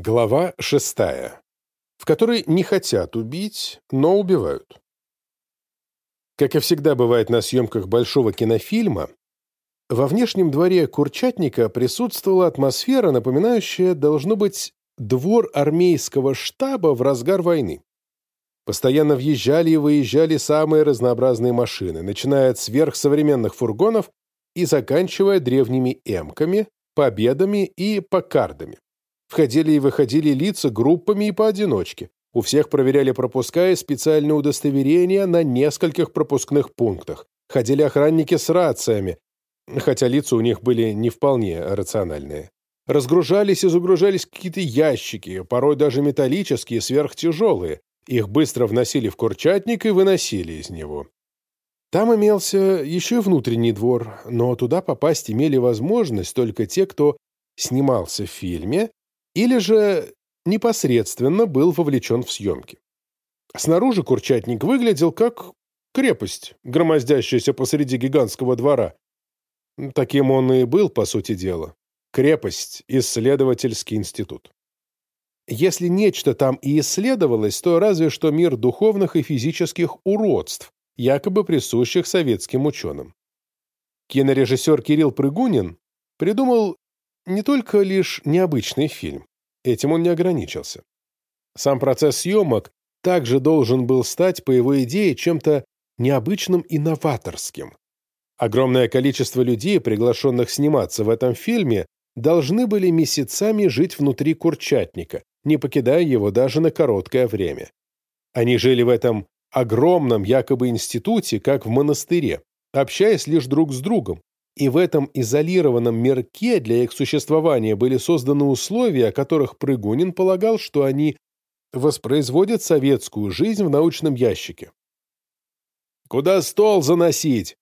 Глава шестая, в которой не хотят убить, но убивают. Как и всегда бывает на съемках большого кинофильма, во внешнем дворе Курчатника присутствовала атмосфера, напоминающая, должно быть, двор армейского штаба в разгар войны. Постоянно въезжали и выезжали самые разнообразные машины, начиная от сверхсовременных фургонов и заканчивая древними эмками, победами и покардами. Входили и выходили лица группами и поодиночке. У всех проверяли пропуска и специальные удостоверения на нескольких пропускных пунктах. Ходили охранники с рациями, хотя лица у них были не вполне рациональные. Разгружались и загружались какие-то ящики, порой даже металлические, сверхтяжелые. Их быстро вносили в курчатник и выносили из него. Там имелся еще и внутренний двор, но туда попасть имели возможность только те, кто снимался в фильме или же непосредственно был вовлечен в съемки. Снаружи Курчатник выглядел как крепость, громоздящаяся посреди гигантского двора. Таким он и был, по сути дела. Крепость, исследовательский институт. Если нечто там и исследовалось, то разве что мир духовных и физических уродств, якобы присущих советским ученым. Кинорежиссер Кирилл Прыгунин придумал не только лишь необычный фильм. Этим он не ограничился. Сам процесс съемок также должен был стать, по его идее, чем-то необычным и новаторским. Огромное количество людей, приглашенных сниматься в этом фильме, должны были месяцами жить внутри Курчатника, не покидая его даже на короткое время. Они жили в этом огромном якобы институте, как в монастыре, общаясь лишь друг с другом, и в этом изолированном мирке для их существования были созданы условия, о которых Прыгунин полагал, что они воспроизводят советскую жизнь в научном ящике. «Куда стол заносить?»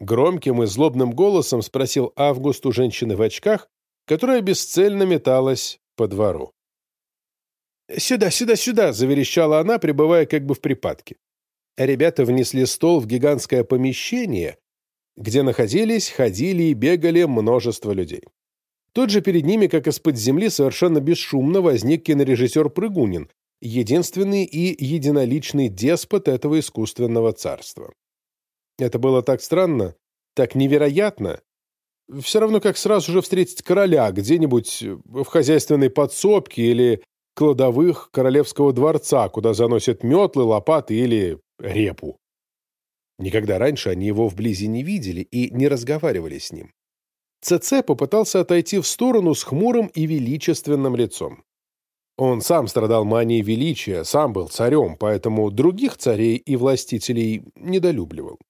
Громким и злобным голосом спросил Август у женщины в очках, которая бесцельно металась по двору. «Сюда, сюда, сюда!» — заверещала она, пребывая как бы в припадке. Ребята внесли стол в гигантское помещение, где находились, ходили и бегали множество людей. Тут же перед ними, как из-под земли, совершенно бесшумно возник кинорежиссер Прыгунин, единственный и единоличный деспот этого искусственного царства. Это было так странно, так невероятно. Все равно, как сразу же встретить короля где-нибудь в хозяйственной подсобке или кладовых королевского дворца, куда заносят метлы, лопаты или репу. Никогда раньше они его вблизи не видели и не разговаривали с ним. ЦЦ попытался отойти в сторону с хмурым и величественным лицом. Он сам страдал манией величия, сам был царем, поэтому других царей и властителей недолюбливал.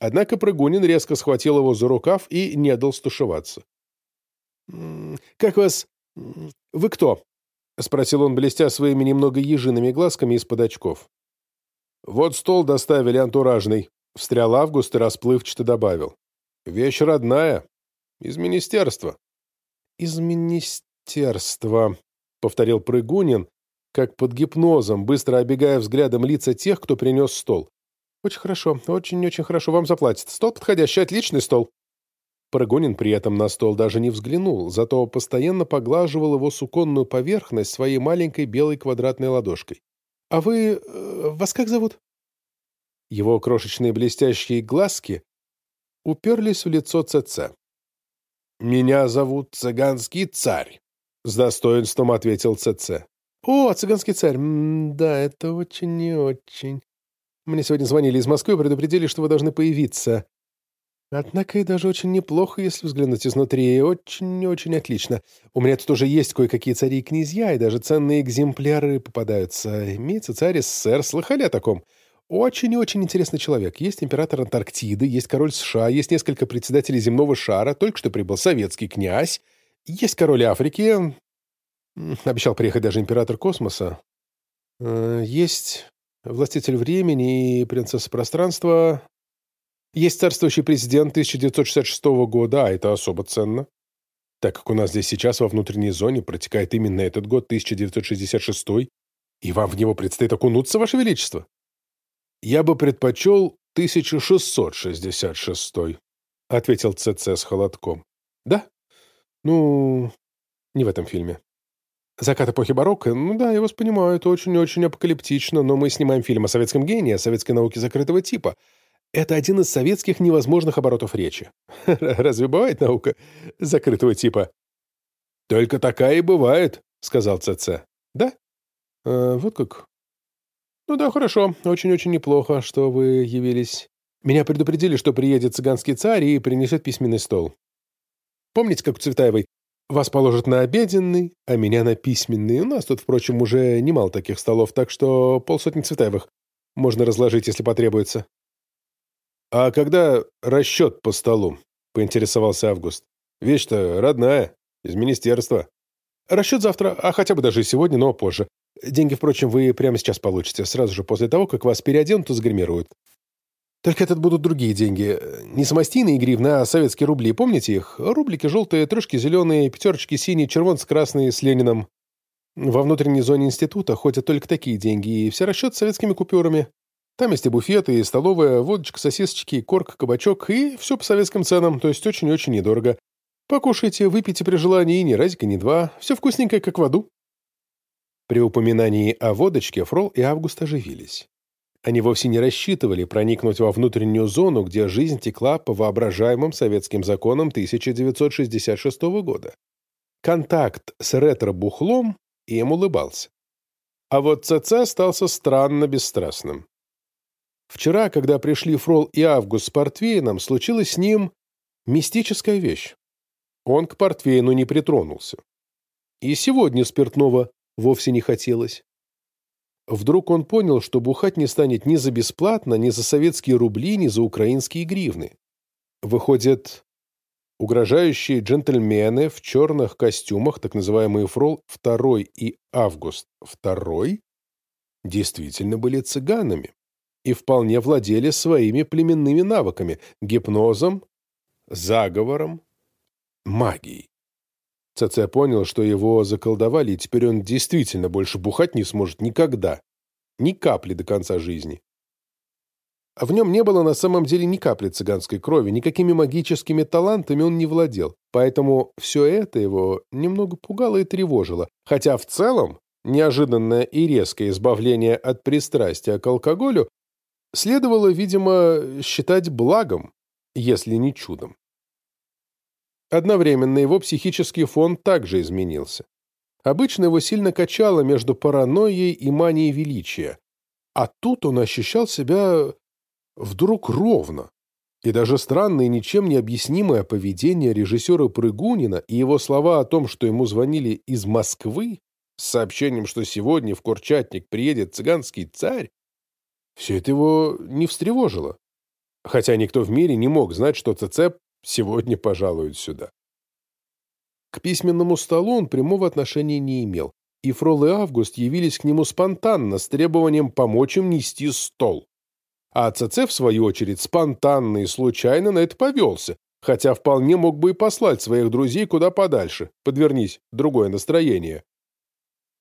Однако Прыгунин резко схватил его за рукав и не дал стушеваться. «Как вас... Вы кто?» — спросил он, блестя своими немного ежиными глазками из-под очков. «Вот стол доставили антуражный», — встрял Август и расплывчато добавил. «Вещь родная. Из министерства». «Из министерства», — повторил Прыгунин, как под гипнозом, быстро обегая взглядом лица тех, кто принес стол. «Очень хорошо, очень-очень хорошо. Вам заплатят. Стол подходящий, отличный стол». Прыгунин при этом на стол даже не взглянул, зато постоянно поглаживал его суконную поверхность своей маленькой белой квадратной ладошкой. «А вы... Э, вас как зовут?» Его крошечные блестящие глазки уперлись в лицо ЦЦ. «Меня зовут Цыганский царь», — с достоинством ответил ЦЦ. «О, Цыганский царь, М да, это очень и очень. Мне сегодня звонили из Москвы и предупредили, что вы должны появиться. Однако и даже очень неплохо, если взглянуть изнутри. Очень-очень отлично. У меня тут уже есть кое-какие цари и князья, и даже ценные экземпляры попадаются. Имеется царь СССР. Слыхали о таком? Очень и очень интересный человек. Есть император Антарктиды, есть король США, есть несколько председателей земного шара, только что прибыл советский князь, есть король Африки, обещал приехать даже император космоса, э, есть властитель времени и принцесса пространства, есть царствующий президент 1966 года, а это особо ценно, так как у нас здесь сейчас во внутренней зоне протекает именно этот год, 1966, и вам в него предстоит окунуться, Ваше Величество. «Я бы предпочел 1666», — ответил ЦЦ с холодком. «Да? Ну, не в этом фильме». Закат эпохи барокко? Ну да, я вас понимаю, это очень-очень апокалиптично, но мы снимаем фильм о советском гении, о советской науке закрытого типа. Это один из советских невозможных оборотов речи. Разве бывает наука закрытого типа? Только такая и бывает, сказал ЦЦ. Да? А, вот как. Ну да, хорошо. Очень-очень неплохо, что вы явились. Меня предупредили, что приедет цыганский царь и принесет письменный стол. Помните, как у Цветаевой? Вас положат на обеденный, а меня на письменный. У нас тут, впрочем, уже немало таких столов, так что полсотни Цветаевых можно разложить, если потребуется. «А когда расчет по столу?» — поинтересовался Август. «Вещь-то родная, из министерства». «Расчет завтра, а хотя бы даже сегодня, но позже. Деньги, впрочем, вы прямо сейчас получите, сразу же после того, как вас переоденут и загримируют. Только это будут другие деньги. Не самостийные гривны, а советские рубли. Помните их? Рублики желтые, трешки зеленые, пятерочки синие, червонцы красные с Лениным. Во внутренней зоне института ходят только такие деньги, и все расчет советскими купюрами. Там есть и буфеты, и столовая, водочка, сосисочки, корк, кабачок, и все по советским ценам, то есть очень-очень недорого. Покушайте, выпейте при желании, ни разика, ни два. Все вкусненькое, как в аду. При упоминании о водочке Фрол и Август оживились. Они вовсе не рассчитывали проникнуть во внутреннюю зону, где жизнь текла по воображаемым советским законам 1966 года. Контакт с ретро-бухлом им улыбался. А вот ЦЦ остался странно бесстрастным. Вчера, когда пришли Фрол и Август с портвейном, случилась с ним мистическая вещь. Он к портвейну не притронулся. И сегодня спиртного вовсе не хотелось. Вдруг он понял, что бухать не станет ни за бесплатно, ни за советские рубли, ни за украинские гривны. Выходят, угрожающие джентльмены в черных костюмах, так называемые Фрол второй и Август второй, действительно были цыганами и вполне владели своими племенными навыками, гипнозом, заговором, магией. ЦЦ понял, что его заколдовали, и теперь он действительно больше бухать не сможет никогда. Ни капли до конца жизни. А в нем не было на самом деле ни капли цыганской крови, никакими магическими талантами он не владел, поэтому все это его немного пугало и тревожило, хотя в целом неожиданное и резкое избавление от пристрастия к алкоголю следовало, видимо, считать благом, если не чудом. Одновременно его психический фон также изменился. Обычно его сильно качало между паранойей и манией величия, а тут он ощущал себя вдруг ровно. И даже странное и ничем не объяснимое поведение режиссера Прыгунина и его слова о том, что ему звонили из Москвы с сообщением, что сегодня в Курчатник приедет цыганский царь, все это его не встревожило. Хотя никто в мире не мог знать, что ЦЦ Сегодня пожалуют сюда. К письменному столу он прямого отношения не имел, и Фрол и Август явились к нему спонтанно с требованием помочь им нести стол. А ЦЦ, в свою очередь, спонтанно и случайно на это повелся, хотя вполне мог бы и послать своих друзей куда подальше, подвернись, другое настроение.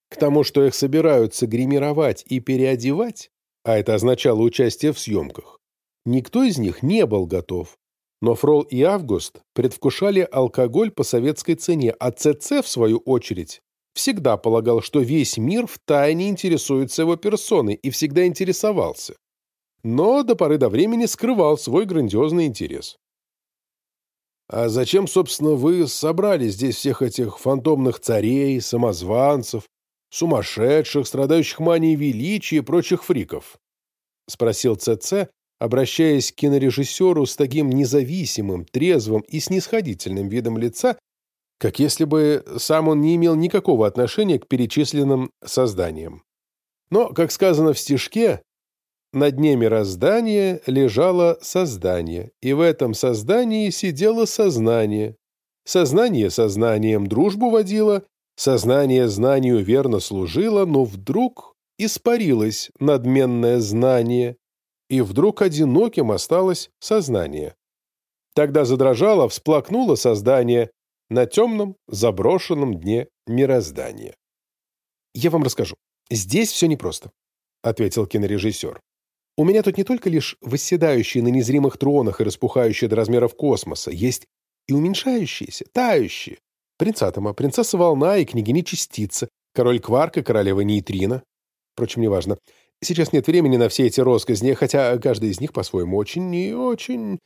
К тому, что их собираются гримировать и переодевать, а это означало участие в съемках, никто из них не был готов. Но Фрол и Август предвкушали алкоголь по советской цене, а ЦЦ, в свою очередь, всегда полагал, что весь мир втайне интересуется его персоной и всегда интересовался. Но до поры до времени скрывал свой грандиозный интерес. «А зачем, собственно, вы собрали здесь всех этих фантомных царей, самозванцев, сумасшедших, страдающих манией величия и прочих фриков?» — спросил ЦЦ, обращаясь к кинорежиссеру с таким независимым, трезвым и снисходительным видом лица, как если бы сам он не имел никакого отношения к перечисленным созданиям. Но, как сказано в стишке, на дне мироздания лежало создание, и в этом создании сидело сознание. Сознание сознанием дружбу водило, сознание знанию верно служило, но вдруг испарилось надменное знание, и вдруг одиноким осталось сознание. Тогда задрожало, всплакнуло создание на темном, заброшенном дне мироздания. «Я вам расскажу. Здесь все непросто», — ответил кинорежиссер. «У меня тут не только лишь восседающие на незримых тронах и распухающие до размеров космоса, есть и уменьшающиеся, тающие. Принц Атома, принцесса Волна и княгиня Частица, король Кварк и королева Нейтрино. Впрочем, неважно. Сейчас нет времени на все эти росказни, хотя каждый из них по-своему очень и очень...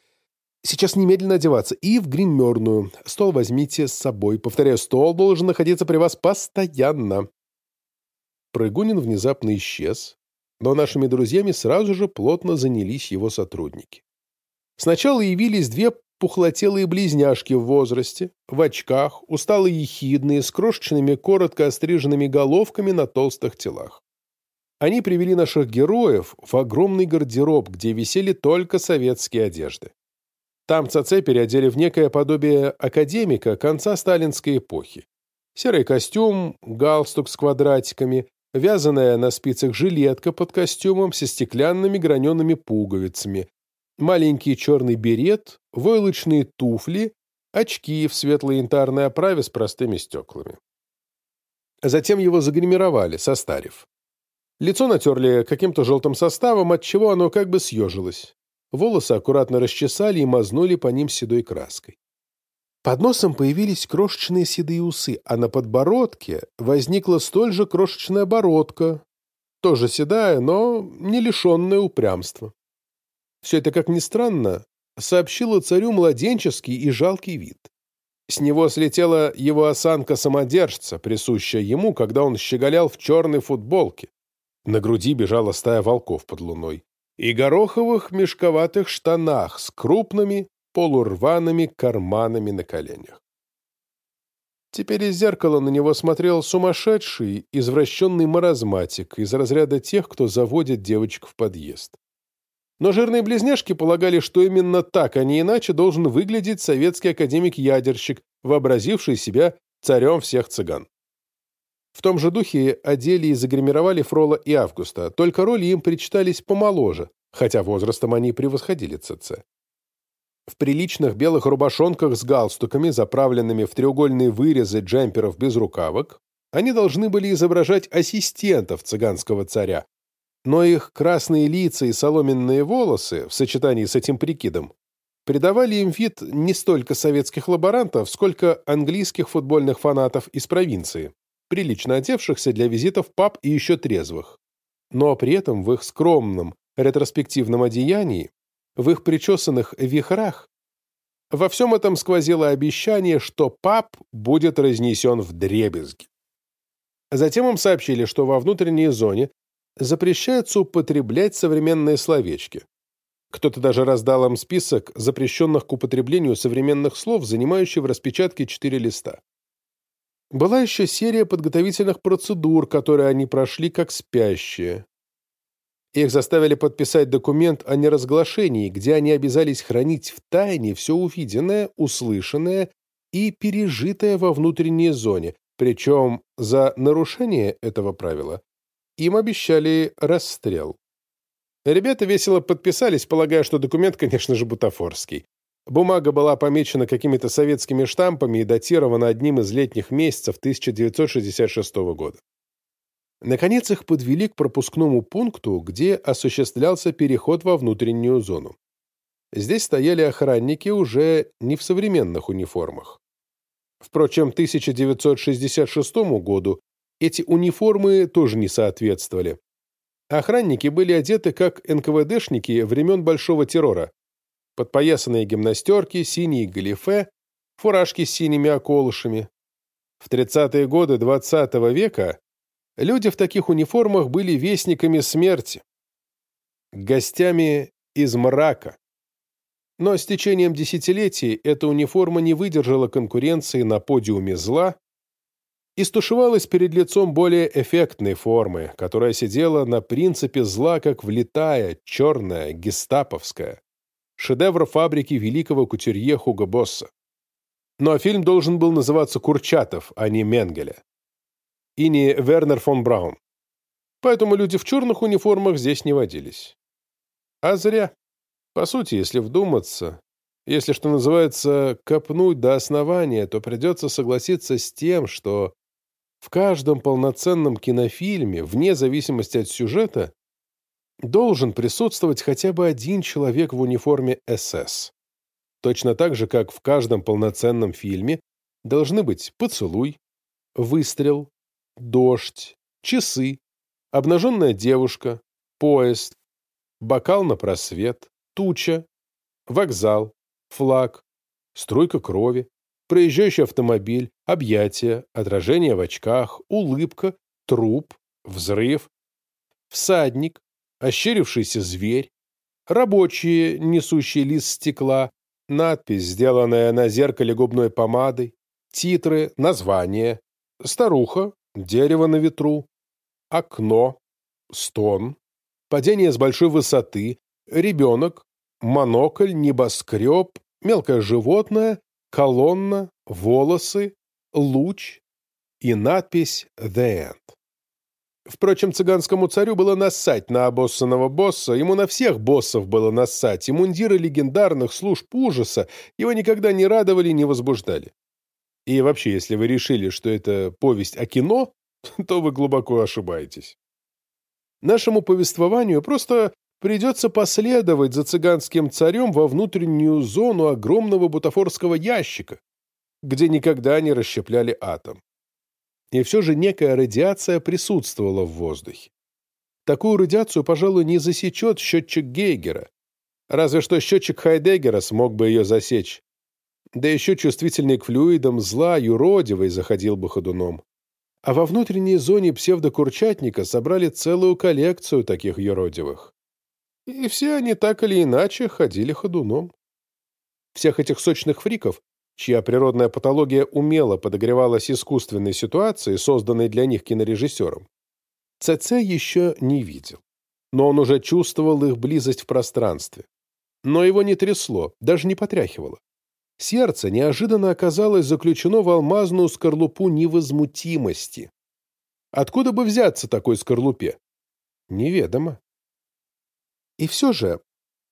Сейчас немедленно одеваться. И в гримерную. Стол возьмите с собой. Повторяю, стол должен находиться при вас постоянно. Прыгунин внезапно исчез, но нашими друзьями сразу же плотно занялись его сотрудники. Сначала явились две пухлотелые близняшки в возрасте, в очках, усталые ехидные, с крошечными коротко остриженными головками на толстых телах. Они привели наших героев в огромный гардероб, где висели только советские одежды. Там ЦЦ переодели в некое подобие академика конца сталинской эпохи. Серый костюм, галстук с квадратиками, вязаная на спицах жилетка под костюмом со стеклянными гранеными пуговицами, маленький черный берет, войлочные туфли, очки в светлой янтарной оправе с простыми стеклами. Затем его загримировали, состарив. Лицо натерли каким-то желтым составом, отчего оно как бы съежилось. Волосы аккуратно расчесали и мазнули по ним седой краской. Под носом появились крошечные седые усы, а на подбородке возникла столь же крошечная бородка, тоже седая, но не лишенная упрямства. Все это, как ни странно, сообщило царю младенческий и жалкий вид. С него слетела его осанка самодержца, присущая ему, когда он щеголял в черной футболке. На груди бежала стая волков под луной. И гороховых мешковатых штанах с крупными полурваными карманами на коленях. Теперь из зеркала на него смотрел сумасшедший, извращенный маразматик из разряда тех, кто заводит девочек в подъезд. Но жирные близняшки полагали, что именно так, а не иначе, должен выглядеть советский академик-ядерщик, вообразивший себя царем всех цыган. В том же духе одели и загримировали Фрола и Августа, только роли им причитались помоложе, хотя возрастом они превосходили ЦЦ. В приличных белых рубашонках с галстуками, заправленными в треугольные вырезы джемперов без рукавок, они должны были изображать ассистентов цыганского царя, но их красные лица и соломенные волосы в сочетании с этим прикидом придавали им вид не столько советских лаборантов, сколько английских футбольных фанатов из провинции, прилично одевшихся для визитов в паб и еще трезвых. Но при этом в их скромном ретроспективном одеянии, в их причесанных вихрах, во всем этом сквозило обещание, что паб будет разнесен в дребезги. Затем им сообщили, что во внутренней зоне запрещается употреблять современные словечки. Кто-то даже раздал им список запрещенных к употреблению современных слов, занимающий в распечатке четыре листа. Была еще серия подготовительных процедур, которые они прошли как спящие. Их заставили подписать документ о неразглашении, где они обязались хранить в тайне все увиденное, услышанное и пережитое во внутренней зоне, причем за нарушение этого правила им обещали расстрел. Ребята весело подписались, полагая, что документ, конечно же, бутафорский. Бумага была помечена какими-то советскими штампами и датирована одним из летних месяцев 1966 года. Наконец их подвели к пропускному пункту, где осуществлялся переход во внутреннюю зону. Здесь стояли охранники уже не в современных униформах. Впрочем, 1966 году эти униформы тоже не соответствовали. Охранники были одеты как НКВДшники времен Большого террора. Подпоясанные гимнастерки, синие галифе, фуражки с синими околышами. В 30-е годы XX -го века люди в таких униформах были вестниками смерти, гостями из мрака. Но с течением десятилетий эта униформа не выдержала конкуренции на подиуме зла и стушевалась перед лицом более эффектной формы, которая сидела на принципе зла как влитая, черная, гестаповская. Шедевр фабрики великого кутюрье Хуго Босса. Но фильм должен был называться «Курчатов», а не Менгеля. И не Вернер фон Браун. Поэтому люди в черных униформах здесь не водились. А зря. По сути, если вдуматься, если, что называется, копнуть до основания, то придется согласиться с тем, что в каждом полноценном кинофильме, вне зависимости от сюжета, должен присутствовать хотя бы один человек в униформе СС. Точно так же, как в каждом полноценном фильме должны быть поцелуй, выстрел, дождь, часы, обнаженная девушка, поезд, бокал на просвет, туча, вокзал, флаг, струйка крови, проезжающий автомобиль, объятие, отражение в очках, улыбка, труп, взрыв, всадник, ощерившийся зверь, рабочие, несущие лист стекла, надпись, сделанная на зеркале губной помадой, титры, название, старуха, дерево на ветру, окно, стон, падение с большой высоты, ребенок, монокль, небоскреб, мелкое животное, колонна, волосы, луч и надпись «The End». Впрочем, цыганскому царю было нассать на обоссанного босса, ему на всех боссов было нассать, и мундиры легендарных служб ужаса его никогда не радовали, не возбуждали. И вообще, если вы решили, что это повесть о кино, то вы глубоко ошибаетесь. Нашему повествованию просто придется последовать за цыганским царем во внутреннюю зону огромного бутафорского ящика, где никогда не расщепляли атом. И все же некая радиация присутствовала в воздухе. Такую радиацию, пожалуй, не засечет счетчик Гейгера. Разве что счетчик Хайдеггера смог бы ее засечь. Да еще чувствительный к флюидам зла юродивый заходил бы ходуном. А во внутренней зоне псевдокурчатника собрали целую коллекцию таких юродивых. И все они так или иначе ходили ходуном. Всех этих сочных фриков чья природная патология умело подогревалась искусственной ситуацией, созданной для них кинорежиссером, ЦЦ еще не видел. Но он уже чувствовал их близость в пространстве. Но его не трясло, даже не потряхивало. Сердце неожиданно оказалось заключено в алмазную скорлупу невозмутимости. Откуда бы взяться такой скорлупе? Неведомо. И все же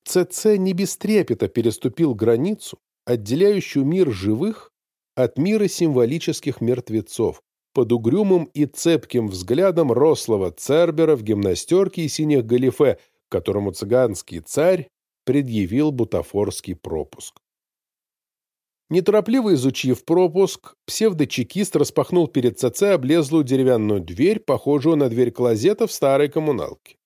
ЦЦ не без трепета переступил границу, отделяющую мир живых от мира символических мертвецов, под угрюмым и цепким взглядом рослого Цербера в гимнастерке и синих галифе, которому цыганский царь предъявил бутафорский пропуск. Неторопливо изучив пропуск, псевдочекист распахнул перед ЦЦ облезлую деревянную дверь, похожую на дверь клозета в старой коммуналке.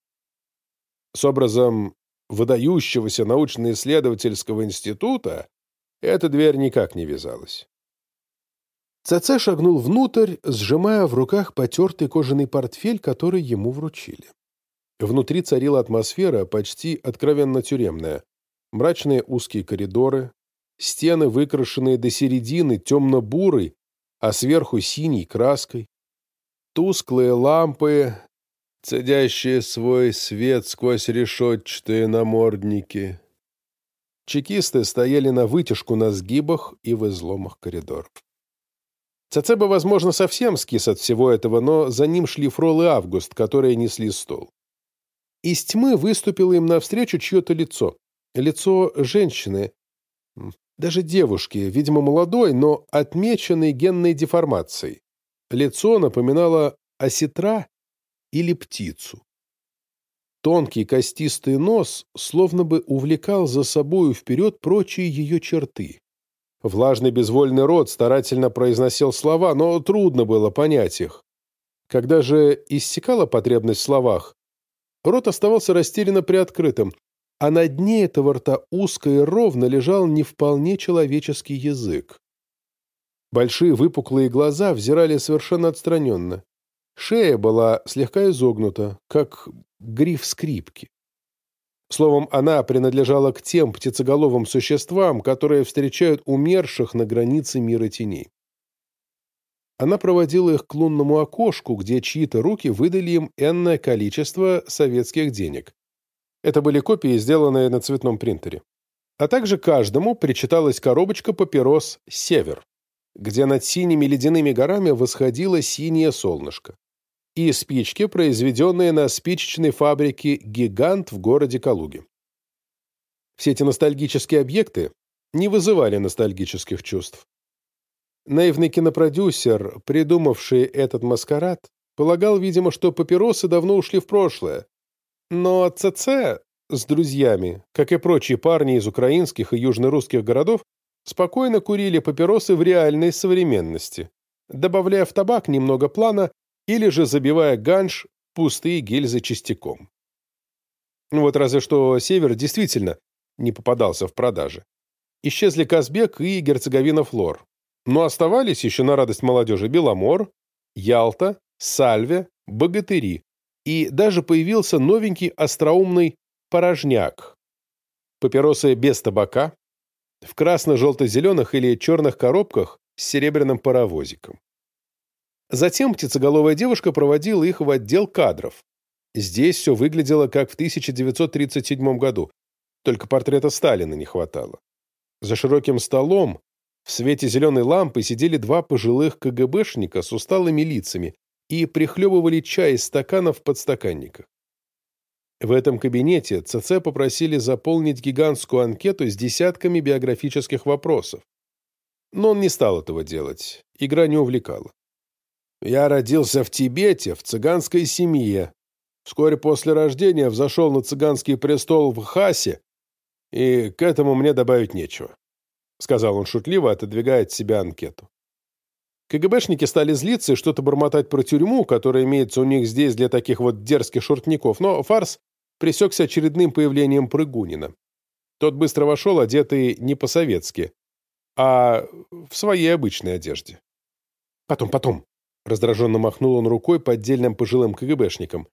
С образом выдающегося научно-исследовательского института эта дверь никак не вязалась. ЦЦ шагнул внутрь, сжимая в руках потертый кожаный портфель, который ему вручили. Внутри царила атмосфера почти откровенно тюремная. Мрачные узкие коридоры, стены, выкрашенные до середины темно-бурой, а сверху синей краской, тусклые лампы, цедящие свой свет сквозь решетчатые намордники, Чекисты стояли на вытяжку на сгибах и в изломах коридоров. Цацеба, возможно, совсем скис от всего этого, но за ним шли Фрол и Август, которые несли стол. Из тьмы выступило им навстречу чье-то лицо. Лицо женщины, даже девушки, видимо, молодой, но отмеченной генной деформацией. Лицо напоминало осетра или птицу. Тонкий костистый нос словно бы увлекал за собою вперед прочие ее черты. Влажный безвольный рот старательно произносил слова, но трудно было понять их. Когда же иссякала потребность в словах, рот оставался растерянно приоткрытым, а на дне этого рта узко и ровно лежал не вполне человеческий язык. Большие выпуклые глаза взирали совершенно отстраненно. Шея была слегка изогнута, как гриф скрипки. Словом, она принадлежала к тем птицеголовым существам, которые встречают умерших на границе мира теней. Она проводила их к лунному окошку, где чьи-то руки выдали им энное количество советских денег. Это были копии, сделанные на цветном принтере. А также каждому причиталась коробочка папирос «Север», где над синими ледяными горами восходило синее солнышко и спички, произведенные на спичечной фабрике «Гигант» в городе Калуге. Все эти ностальгические объекты не вызывали ностальгических чувств. Наивный кинопродюсер, придумавший этот маскарад, полагал, видимо, что папиросы давно ушли в прошлое. Но ЦЦ с друзьями, как и прочие парни из украинских и южнорусских городов, спокойно курили папиросы в реальной современности, добавляя в табак немного плана или же забивая ганж пустые гильзы частяком. Ну вот разве что север действительно не попадался в продаже. Исчезли Казбек и Герцеговина Флор. Но оставались еще на радость молодежи Беломор, Ялта, Сальве, Богатыри. И даже появился новенький остроумный порожняк. Папиросы без табака, в красно-желто-зеленых или черных коробках с серебряным паровозиком. Затем птицеголовая девушка проводила их в отдел кадров. Здесь все выглядело как в 1937 году, только портрета Сталина не хватало. За широким столом в свете зеленой лампы сидели два пожилых КГБшника с усталыми лицами и прихлебывали чай из стаканов в подстаканниках. В этом кабинете ЦЦ попросили заполнить гигантскую анкету с десятками биографических вопросов. Но он не стал этого делать, игра не увлекала. «Я родился в Тибете, в цыганской семье. Вскоре после рождения взошел на цыганский престол в Хасе, и к этому мне добавить нечего», — сказал он шутливо, отодвигая от себя анкету. КГБшники стали злиться и что-то бормотать про тюрьму, которая имеется у них здесь для таких вот дерзких шортников, но фарс пресекся очередным появлением Прыгунина. Тот быстро вошел, одетый не по-советски, а в своей обычной одежде. «Потом, потом», — раздраженно махнул он рукой по отдельным пожилым КГБшникам.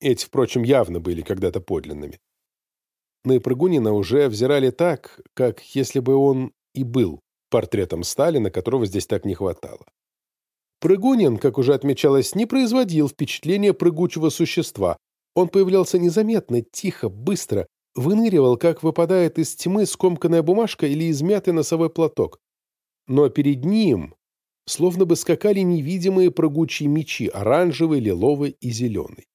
Эти, впрочем, явно были когда-то подлинными. На Прыгунина уже взирали так, как если бы он и был портретом Сталина, которого здесь так не хватало. Прыгунин, как уже отмечалось, не производил впечатления прыгучего существа. Он появлялся незаметно, тихо, быстро, выныривал, как выпадает из тьмы скомканная бумажка или измятый носовой платок. Но перед ним словно бы скакали невидимые прыгучие мечи, оранжевый, лиловый и зеленый.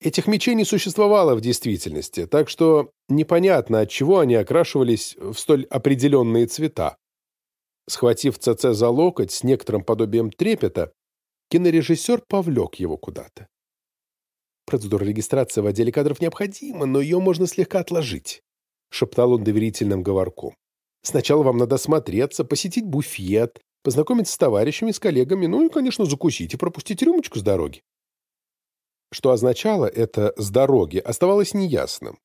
Этих мечей не существовало в действительности, так что непонятно, от чего они окрашивались в столь определенные цвета. Схватив ЦЦ за локоть с некоторым подобием трепета, кинорежиссер повлек его куда-то. Процедура регистрации в отделе кадров необходима, но ее можно слегка отложить, — шептал он доверительным говорком. Сначала вам надо осмотреться, посетить буфет, познакомиться с товарищами, с коллегами, ну и, конечно, закусить и пропустить рюмочку с дороги. Что означало это «с дороги» оставалось неясным.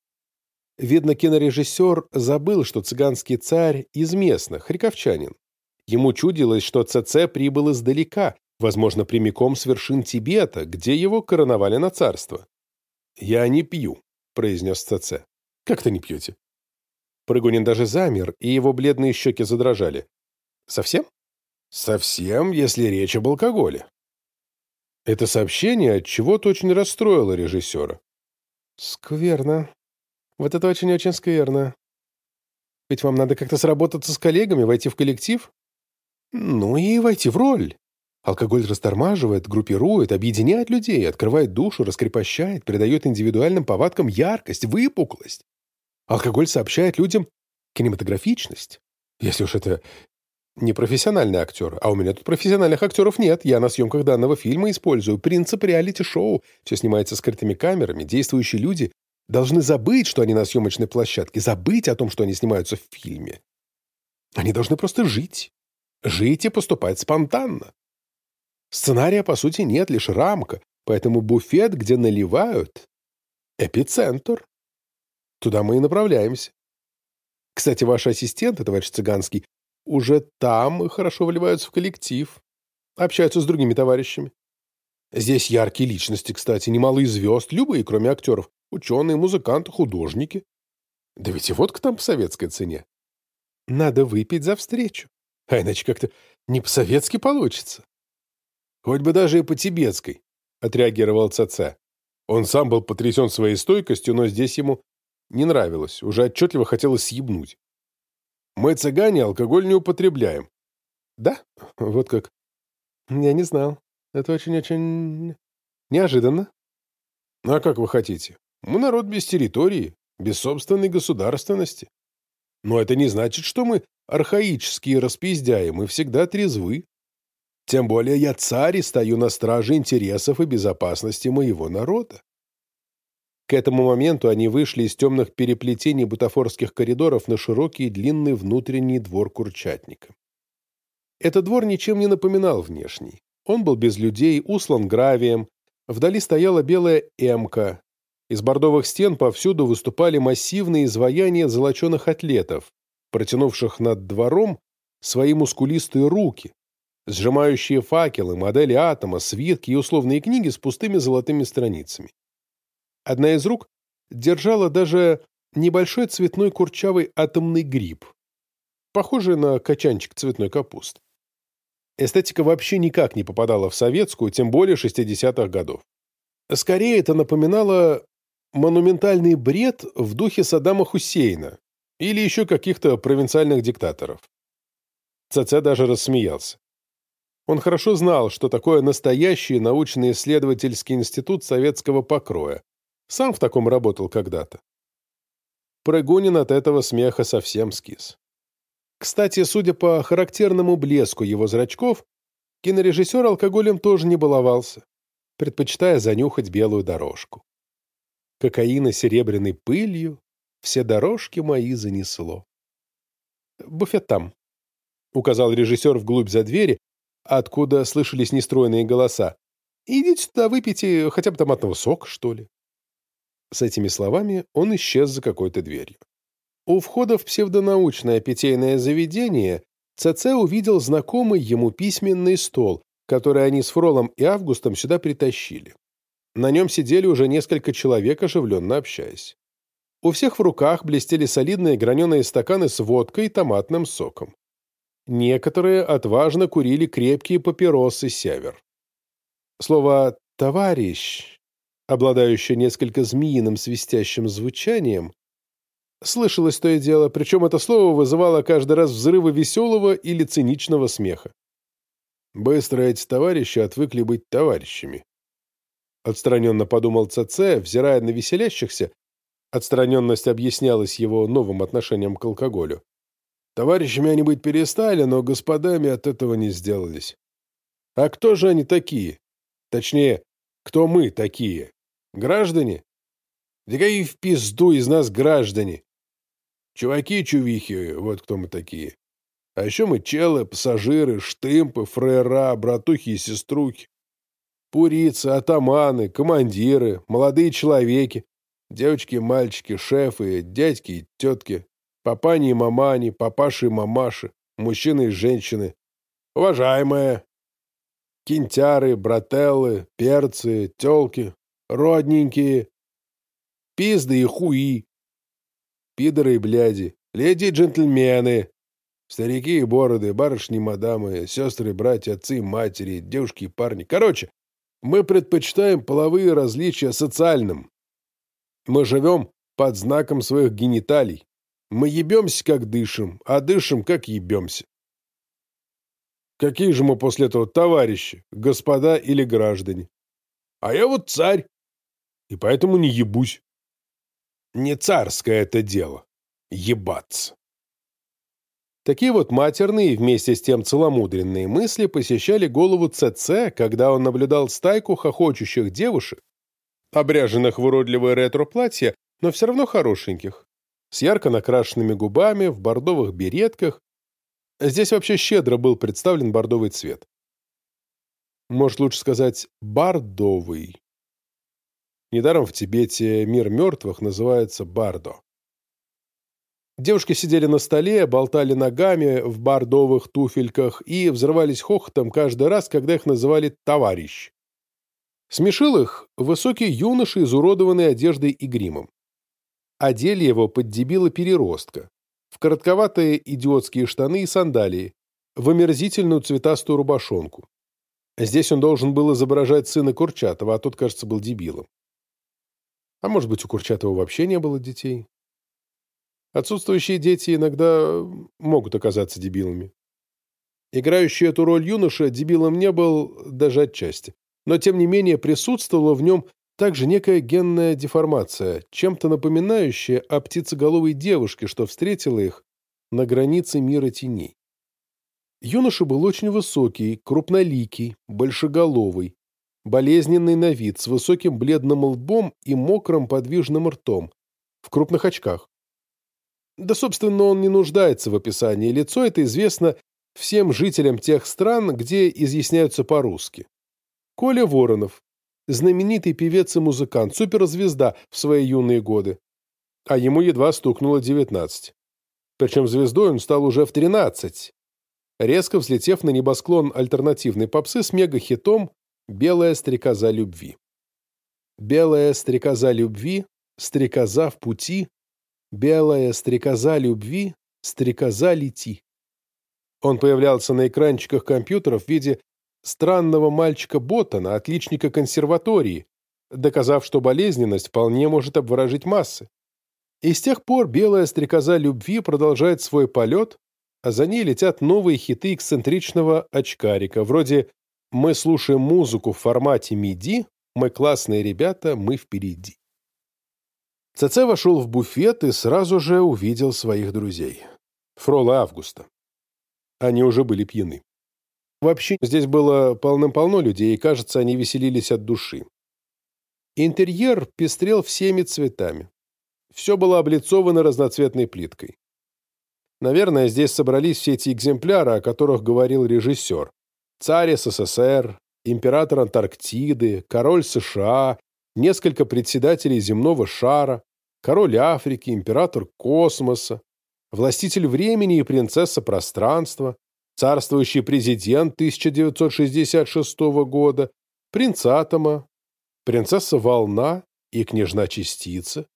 Видно, кинорежиссер забыл, что цыганский царь из местных, харьковчанин. Ему чудилось, что ЦЦ прибыл издалека, возможно, прямиком с вершин Тибета, где его короновали на царство. «Я не пью», — произнес ЦЦ. «Как-то не пьете?» Прыгунин даже замер, и его бледные щеки задрожали. «Совсем?» «Совсем, если речь об алкоголе». Это сообщение от чего-то очень расстроило режиссера. «Скверно. Вот это очень-очень скверно. Ведь вам надо как-то сработаться с коллегами, войти в коллектив. Ну и войти в роль. Алкоголь растормаживает, группирует, объединяет людей, открывает душу, раскрепощает, придает индивидуальным повадкам яркость, выпуклость. Алкоголь сообщает людям кинематографичность. Если уж это не профессиональный актер, а у меня тут профессиональных актеров нет. Я на съемках данного фильма использую принцип реалити-шоу. Все снимается скрытыми камерами. Действующие люди должны забыть, что они на съемочной площадке, забыть о том, что они снимаются в фильме. Они должны просто жить. Жить и поступать спонтанно. Сценария, по сути, нет, лишь рамка, поэтому буфет, где наливают, эпицентр. Туда мы и направляемся. Кстати, ваши ассистенты, товарищ Цыганский, уже там хорошо вливаются в коллектив, общаются с другими товарищами. Здесь яркие личности, кстати, немалые звезд, любые, кроме актеров, ученые, музыканты, художники. Да ведь и водка там по советской цене. Надо выпить за встречу, а иначе как-то не по-советски получится. Хоть бы даже и по-тибетской, — отреагировал ЦЦ. Он сам был потрясен своей стойкостью, но здесь ему не нравилось, уже отчетливо хотелось съебнуть. Мы, цыгане, алкоголь не употребляем. Да? Вот как. Я не знал. Это очень-очень неожиданно. А как вы хотите? Мы народ без территории, без собственной государственности. Но это не значит, что мы архаические распиздяи, мы всегда трезвы. Тем более я царь и стою на страже интересов и безопасности моего народа. К этому моменту они вышли из темных переплетений бутафорских коридоров на широкий и длинный внутренний двор Курчатника. Этот двор ничем не напоминал внешний. Он был без людей, услан гравием, вдали стояла белая эмка. Из бордовых стен повсюду выступали массивные изваяния золоченых атлетов, протянувших над двором свои мускулистые руки, сжимающие факелы, модели атома, свитки и условные книги с пустыми золотыми страницами. Одна из рук держала даже небольшой цветной курчавый атомный гриб, похожий на качанчик цветной капусты. Эстетика вообще никак не попадала в советскую, тем более 60-х годов. Скорее, это напоминало монументальный бред в духе Саддама Хусейна или еще каких-то провинциальных диктаторов. ЦЦ даже рассмеялся. Он хорошо знал, что такое настоящий научно-исследовательский институт советского покроя. Сам в таком работал когда-то. Прыгунин от этого смеха совсем скис. Кстати, судя по характерному блеску его зрачков, кинорежиссер алкоголем тоже не баловался, предпочитая занюхать белую дорожку. Кокаина серебряной пылью все дорожки мои занесло. «Буфет там», — указал режиссер вглубь за двери, откуда слышались нестройные голоса. «Идите туда, выпейте хотя бы томатного сока, что ли». С этими словами он исчез за какой-то дверью. У входа в псевдонаучное питейное заведение ЦЦ увидел знакомый ему письменный стол, который они с Фролом и Августом сюда притащили. На нем сидели уже несколько человек, оживленно общаясь. У всех в руках блестели солидные граненые стаканы с водкой и томатным соком. Некоторые отважно курили крепкие папиросы «Север». Слово «товарищ», обладающее несколько змеиным свистящим звучанием, Слышалось то и дело, причем это слово вызывало каждый раз взрывы веселого или циничного смеха. Быстро эти товарищи отвыкли быть товарищами. Отстраненно подумал ЦЦ, взирая на веселящихся, отстраненность объяснялась его новым отношением к алкоголю. Товарищами они быть перестали, но господами от этого не сделались. А кто же они такие? Точнее, кто мы такие? Граждане? Да какие в пизду из нас граждане? Чуваки-чувихи, вот кто мы такие. А еще мы челы, пассажиры, штымпы, фрейра, братухи и сеструхи. Пурицы, атаманы, командиры, молодые человеки, девочки и мальчики, шефы, дядьки и тетки, папани и мамани, папаши и мамаши, мужчины и женщины. Уважаемые, кинтяры, брателлы, перцы, телки, родненькие, пизды и хуи, пидоры и бляди, леди и джентльмены, старики и бороды, барышни и мадамы, сестры, братья, отцы матери, девушки и парни. Короче, мы предпочитаем половые различия социальным. Мы живем под знаком своих гениталий. Мы ебемся, как дышим, а дышим, как ебемся. Какие же мы после этого товарищи, господа или граждане? А я вот царь, и поэтому не ебусь. Не царское это дело — ебаться. Такие вот матерные и вместе с тем целомудренные мысли посещали голову ЦЦ, когда он наблюдал стайку хохочущих девушек, обряженных в уродливое ретро-платье, но все равно хорошеньких, с ярко накрашенными губами, в бордовых беретках. Здесь вообще щедро был представлен бордовый цвет. Может, лучше сказать «бордовый». Недаром в Тибете мир мертвых называется Бардо. Девушки сидели на столе, болтали ногами в бордовых туфельках и взрывались хохотом каждый раз, когда их называли «товарищ». Смешил их высокий юноша, изуродованный одеждой и гримом. Одели его под дебила переростка, в коротковатые идиотские штаны и сандалии, в омерзительную цветастую рубашонку. Здесь он должен был изображать сына Курчатова, а тот, кажется, был дебилом. А может быть, у Курчатова вообще не было детей? Отсутствующие дети иногда могут оказаться дебилами. Играющий эту роль юноша дебилом не был даже отчасти. Но, тем не менее, присутствовала в нем также некая генная деформация, чем-то напоминающая о птицеголовой девушке, что встретила их на границе мира теней. Юноша был очень высокий, крупноликий, большеголовый, болезненный на вид, с высоким бледным лбом и мокрым подвижным ртом, в крупных очках. Да, собственно, он не нуждается в описании. Лицо это известно всем жителям тех стран, где изъясняются по-русски. Коля Воронов, знаменитый певец и музыкант, суперзвезда в свои юные годы. А ему едва стукнуло 19. Причем звездой он стал уже в 13, резко взлетев на небосклон альтернативной попсы с мегахитом «Белая стрекоза любви». «Белая стрекоза любви, стрекоза в пути, белая стрекоза любви, стрекоза лети». Он появлялся на экранчиках компьютеров в виде странного мальчика Боттона, отличника консерватории, доказав, что болезненность вполне может обворожить массы. И с тех пор белая стрекоза любви продолжает свой полет, а за ней летят новые хиты эксцентричного очкарика, вроде «Мы слушаем музыку в формате MIDI, мы классные ребята, мы впереди». ЦЦ вошел в буфет и сразу же увидел своих друзей. Фрола Августа. Они уже были пьяны. Вообще, здесь было полным-полно людей, и, кажется, они веселились от души. Интерьер пестрел всеми цветами. Все было облицовано разноцветной плиткой. Наверное, здесь собрались все эти экземпляры, о которых говорил режиссер. Царь СССР, император Антарктиды, король США, несколько председателей земного шара, король Африки, император космоса, властитель времени и принцесса пространства, царствующий президент 1966 года, принц атома, принцесса волна и княжна частица,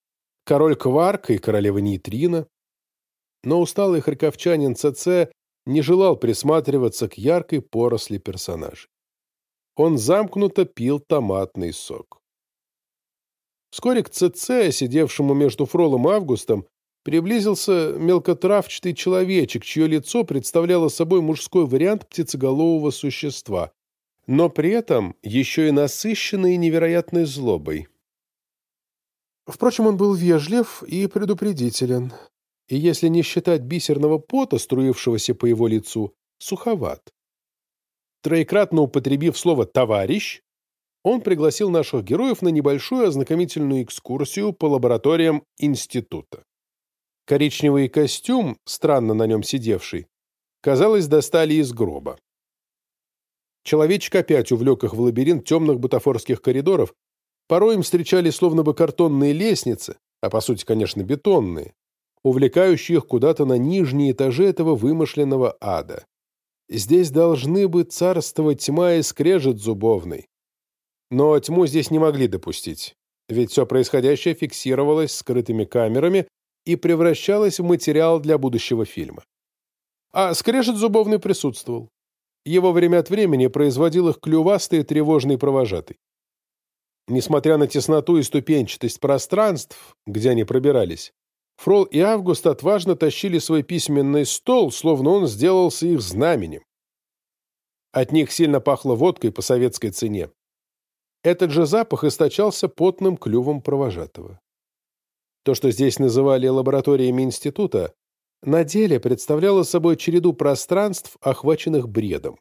король кварка и королева нейтрино, но усталый харьковчанин ЦЦ не желал присматриваться к яркой поросли персонажей. Он замкнуто пил томатный сок. Вскоре к ЦЦ, сидевшему между Фролом и Августом, приблизился мелкотравчатый человечек, чье лицо представляло собой мужской вариант птицеголового существа, но при этом еще и насыщенный невероятной злобой. Впрочем, он был вежлив и предупредителен и, если не считать бисерного пота, струившегося по его лицу, суховат. Троекратно употребив слово «товарищ», он пригласил наших героев на небольшую ознакомительную экскурсию по лабораториям института. Коричневый костюм, странно на нем сидевший, казалось, достали из гроба. Человечек опять увлек их в лабиринт темных бутафорских коридоров, порой им встречали словно бы картонные лестницы, а по сути, конечно, бетонные, увлекающие их куда-то на нижние этажи этого вымышленного ада. Здесь должны бы царствовать тьма и скрежет зубовный. Но тьму здесь не могли допустить, ведь все происходящее фиксировалось скрытыми камерами и превращалось в материал для будущего фильма. А скрежет зубовный присутствовал. Его время от времени производил их клювастый и тревожный провожатый. Несмотря на тесноту и ступенчатость пространств, где они пробирались, Фрол и Август отважно тащили свой письменный стол, словно он сделался их знаменем. От них сильно пахло водкой по советской цене. Этот же запах источался потным клювом провожатого. То, что здесь называли лабораториями института, на деле представляло собой череду пространств, охваченных бредом.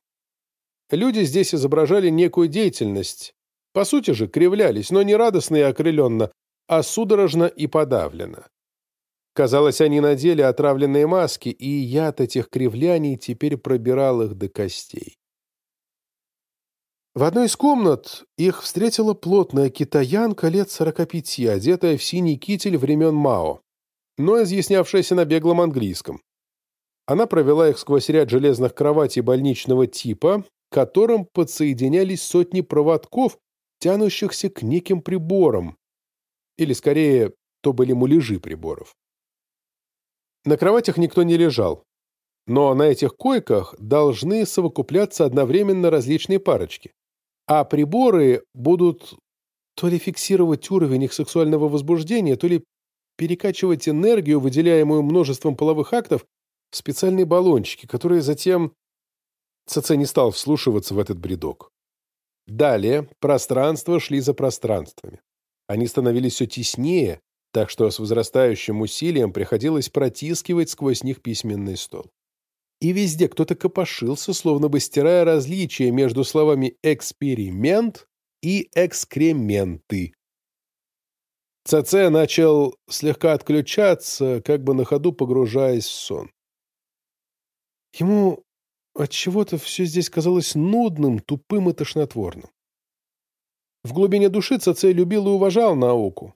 Люди здесь изображали некую деятельность, по сути же кривлялись, но не радостно и окрыленно, а судорожно и подавленно. Казалось, они надели отравленные маски, и яд этих кривляний теперь пробирал их до костей. В одной из комнат их встретила плотная китаянка лет сорока пяти, одетая в синий китель времен Мао, но изъяснявшаяся на беглом английском. Она провела их сквозь ряд железных кроватей больничного типа, к которым подсоединялись сотни проводков, тянущихся к неким приборам. Или, скорее, то были муляжи приборов. На кроватях никто не лежал, но на этих койках должны совокупляться одновременно различные парочки. А приборы будут то ли фиксировать уровень их сексуального возбуждения, то ли перекачивать энергию, выделяемую множеством половых актов, в специальные баллончики, которые затем... ЦЦ не стал вслушиваться в этот бредок. Далее пространства шли за пространствами. Они становились все теснее, так что с возрастающим усилием приходилось протискивать сквозь них письменный стол. И везде кто-то копошился, словно бы стирая различия между словами «эксперимент» и «экскременты». ЦЦ начал слегка отключаться, как бы на ходу погружаясь в сон. Ему отчего-то все здесь казалось нудным, тупым и тошнотворным. В глубине души Цецэ любил и уважал науку,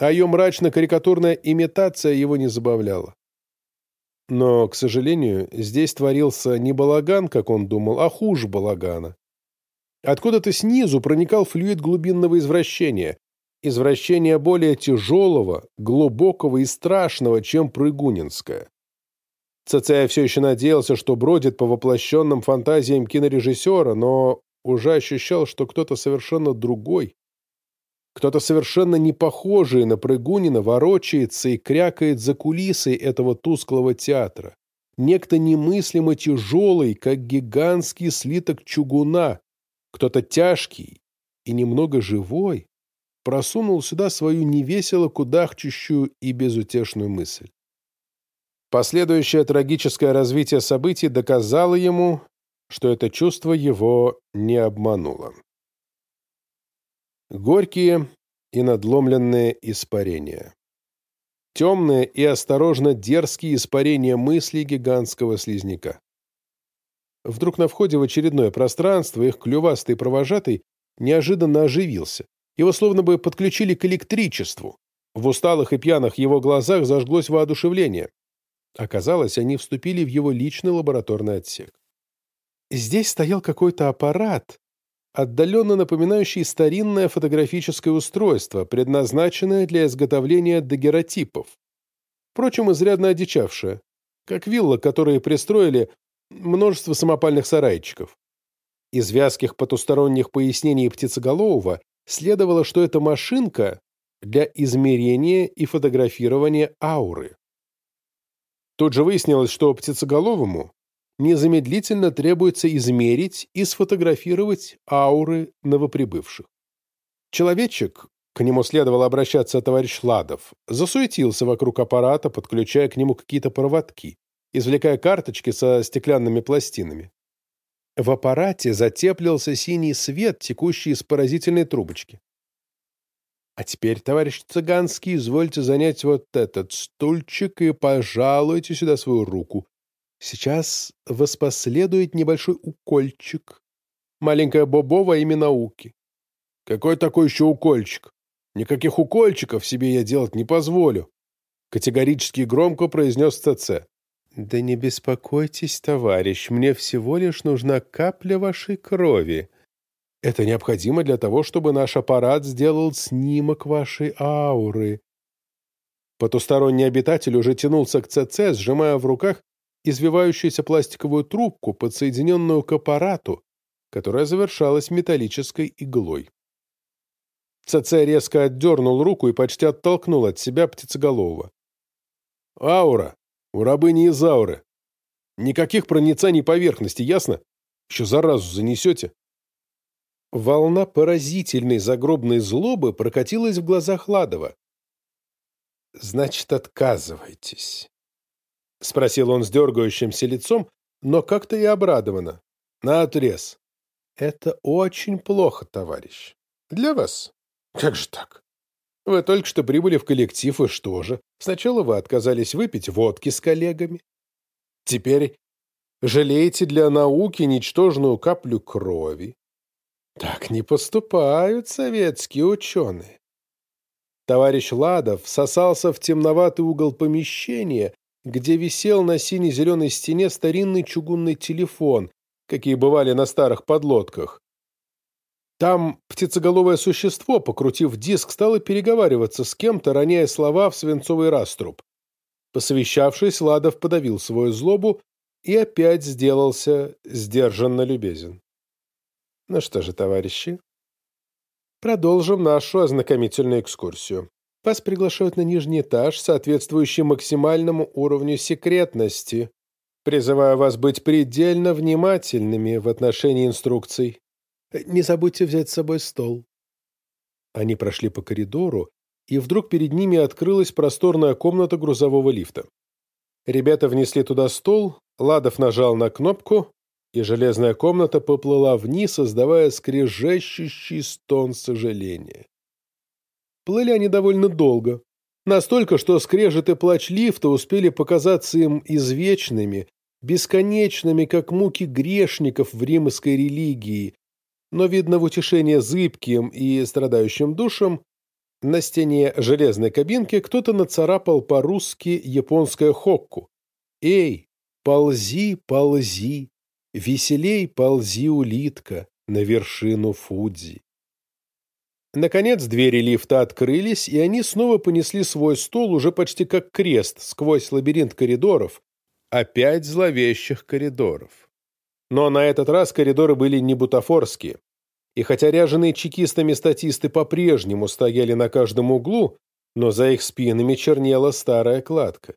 а ее мрачно-карикатурная имитация его не забавляла. Но, к сожалению, здесь творился не балаган, как он думал, а хуже балагана. Откуда-то снизу проникал флюид глубинного извращения, извращения более тяжелого, глубокого и страшного, чем прыгунинское. Цецея все еще надеялся, что бродит по воплощенным фантазиям кинорежиссера, но уже ощущал, что кто-то совершенно другой, кто-то совершенно не похожий на Прыгунина ворочается и крякает за кулисой этого тусклого театра. Некто немыслимо тяжелый, как гигантский слиток чугуна, кто-то тяжкий и немного живой, просунул сюда свою невесело кудахчущую и безутешную мысль. Последующее трагическое развитие событий доказало ему, что это чувство его не обмануло. Горькие и надломленные испарения. Темные и осторожно дерзкие испарения мыслей гигантского слизняка. Вдруг на входе в очередное пространство их клювастый провожатый неожиданно оживился. Его словно бы подключили к электричеству. В усталых и пьяных его глазах зажглось воодушевление. Оказалось, они вступили в его личный лабораторный отсек. Здесь стоял какой-то аппарат, отдаленно напоминающий старинное фотографическое устройство, предназначенное для изготовления дагеротипов. Впрочем, изрядно одичавшее, как вилла, которые пристроили множество самопальных сарайчиков. Из вязких потусторонних пояснений птицеголового следовало, что это машинка для измерения и фотографирования ауры. Тут же выяснилось, что птицеголовому незамедлительно требуется измерить и сфотографировать ауры новоприбывших. Человечек, к нему следовало обращаться товарищ Ладов, засуетился вокруг аппарата, подключая к нему какие-то проводки, извлекая карточки со стеклянными пластинами. В аппарате затеплился синий свет, текущий из поразительной трубочки. А теперь, товарищ Цыганский, извольте занять вот этот стульчик и пожалуйте сюда свою руку. Сейчас воспоследует небольшой укольчик. Маленькая Бобо во имя науки. Какой такой еще укольчик? Никаких укольчиков себе я делать не позволю. Категорически громко произнес ЦЦ. Да не беспокойтесь, товарищ, мне всего лишь нужна капля вашей крови. Это необходимо для того, чтобы наш аппарат сделал снимок вашей ауры. Потусторонний обитатель уже тянулся к ЦЦ, сжимая в руках извивающуюся пластиковую трубку, подсоединенную к аппарату, которая завершалась металлической иглой. ЦЦ резко отдернул руку и почти оттолкнул от себя птицеголового. «Аура! У рабыни из ауры! Никаких проницаний поверхности, ясно? Еще заразу занесете?» Волна поразительной загробной злобы прокатилась в глазах Ладова. «Значит, отказывайтесь», — спросил он с дергающимся лицом, но как-то и обрадованно. На отрез. «Это очень плохо, товарищ. Для вас. Как же так? Вы только что прибыли в коллектив, и что же? Сначала вы отказались выпить водки с коллегами. Теперь жалеете для науки ничтожную каплю крови. Так не поступают советские ученые. Товарищ Ладов сосался в темноватый угол помещения, где висел на сине-зеленой стене старинный чугунный телефон, какие бывали на старых подлодках. Там птицеголовое существо, покрутив диск, стало переговариваться с кем-то, роняя слова в свинцовый раструб. Посовещавшись, Ладов подавил свою злобу и опять сделался сдержанно любезен. Ну что же, товарищи, продолжим нашу ознакомительную экскурсию. Вас приглашают на нижний этаж, соответствующий максимальному уровню секретности. Призываю вас быть предельно внимательными в отношении инструкций. Не забудьте взять с собой стол. Они прошли по коридору, и вдруг перед ними открылась просторная комната грузового лифта. Ребята внесли туда стол, Ладов нажал на кнопку, и железная комната поплыла вниз, создавая скрежещущий стон сожаления. Плыли они довольно долго. Настолько, что скрежет и плач лифта успели показаться им извечными, бесконечными, как муки грешников в римской религии, но, видно, в утешение зыбким и страдающим душам, на стене железной кабинки кто-то нацарапал по-русски японское хокку. «Эй, ползи, ползи, веселей ползи, улитка, на вершину Фудзи». Наконец двери лифта открылись, и они снова понесли свой стол уже почти как крест сквозь лабиринт коридоров, опять зловещих коридоров. Но на этот раз коридоры были не бутафорские. И хотя ряженые чекистами статисты по-прежнему стояли на каждом углу, но за их спинами чернела старая кладка.